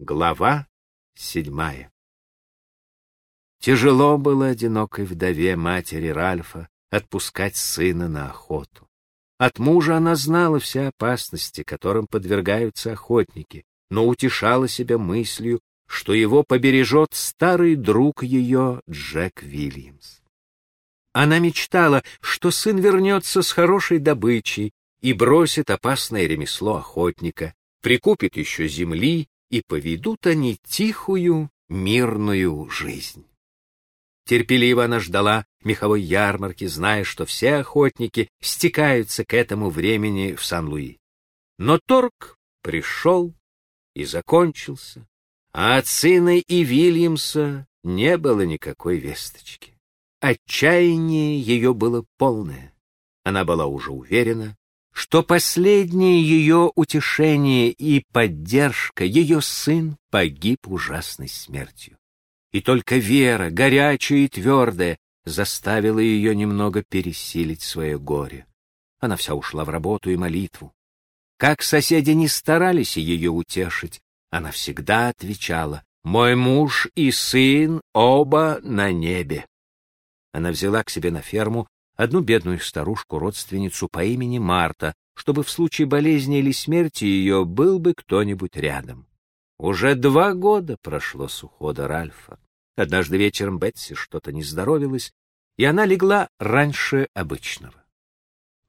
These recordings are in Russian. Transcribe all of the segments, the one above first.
Глава седьмая Тяжело было одинокой вдове матери Ральфа отпускать сына на охоту. От мужа она знала все опасности, которым подвергаются охотники, но утешала себя мыслью, что его побережет старый друг ее Джек Вильямс. Она мечтала, что сын вернется с хорошей добычей и бросит опасное ремесло охотника, прикупит еще земли и поведут они тихую, мирную жизнь. Терпеливо она ждала меховой ярмарки, зная, что все охотники стекаются к этому времени в Сан-Луи. Но торг пришел и закончился, а от сына и Вильямса не было никакой весточки. Отчаяние ее было полное. Она была уже уверена, что последнее ее утешение и поддержка, ее сын погиб ужасной смертью. И только вера, горячая и твердая, заставила ее немного пересилить свое горе. Она вся ушла в работу и молитву. Как соседи не старались ее утешить, она всегда отвечала «Мой муж и сын оба на небе». Она взяла к себе на ферму одну бедную старушку-родственницу по имени Марта, чтобы в случае болезни или смерти ее был бы кто-нибудь рядом. Уже два года прошло с ухода Ральфа. Однажды вечером Бетси что-то не здоровилась, и она легла раньше обычного.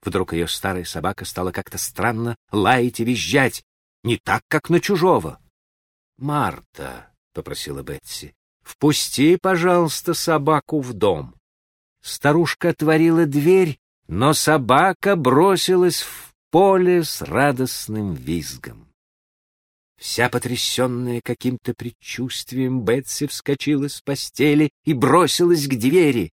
Вдруг ее старая собака стала как-то странно лаять и визжать, не так, как на чужого. «Марта», — попросила Бетси, — «впусти, пожалуйста, собаку в дом». Старушка отворила дверь, но собака бросилась в поле с радостным визгом. Вся потрясенная каким-то предчувствием, Бетси вскочила с постели и бросилась к двери.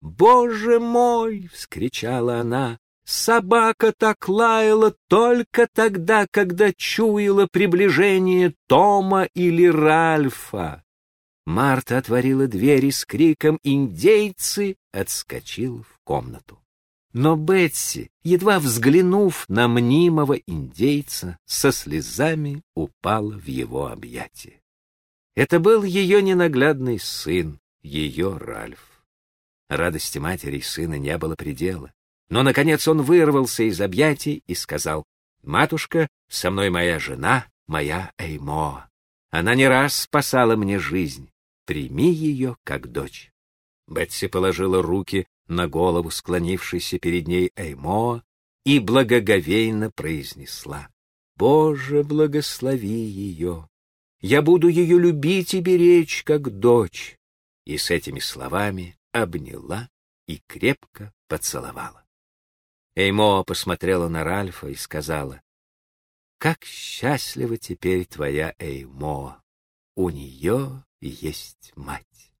«Боже мой!» — вскричала она. «Собака так лаяла только тогда, когда чуяла приближение Тома или Ральфа. Марта отворила двери с криком «Индейцы!» отскочила в комнату. Но Бетси, едва взглянув на мнимого индейца, со слезами упала в его объятия. Это был ее ненаглядный сын, ее Ральф. Радости матери и сына не было предела. Но, наконец, он вырвался из объятий и сказал, «Матушка, со мной моя жена, моя Эймо. Она не раз спасала мне жизнь прими ее как дочь. Бетси положила руки на голову склонившейся перед ней Эймо и благоговейно произнесла, «Боже, благослови ее! Я буду ее любить и беречь, как дочь!» И с этими словами обняла и крепко поцеловала. Эймо посмотрела на Ральфа и сказала, «Как счастлива теперь твоя Эймо! У нее есть мать.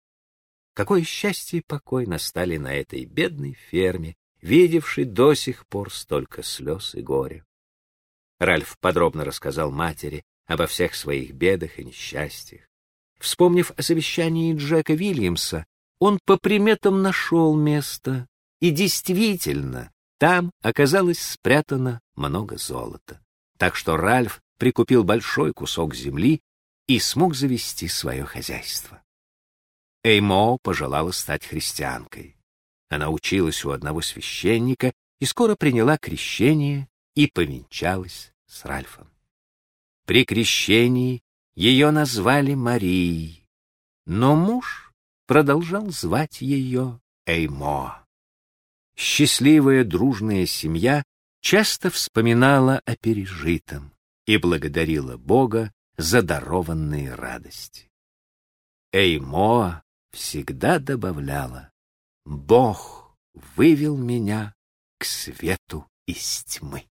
Какое счастье и покой настали на этой бедной ферме, видевшей до сих пор столько слез и горя. Ральф подробно рассказал матери обо всех своих бедах и несчастьях. Вспомнив о завещании Джека Вильямса, он по приметам нашел место, и действительно, там оказалось спрятано много золота. Так что Ральф прикупил большой кусок земли и смог завести свое хозяйство. Эймо пожелала стать христианкой. Она училась у одного священника и скоро приняла крещение и повенчалась с Ральфом. При крещении ее назвали Марией, но муж продолжал звать ее Эймо. Счастливая дружная семья часто вспоминала о пережитом и благодарила Бога за дарованные радости. Эймо всегда добавляла, «Бог вывел меня к свету из тьмы».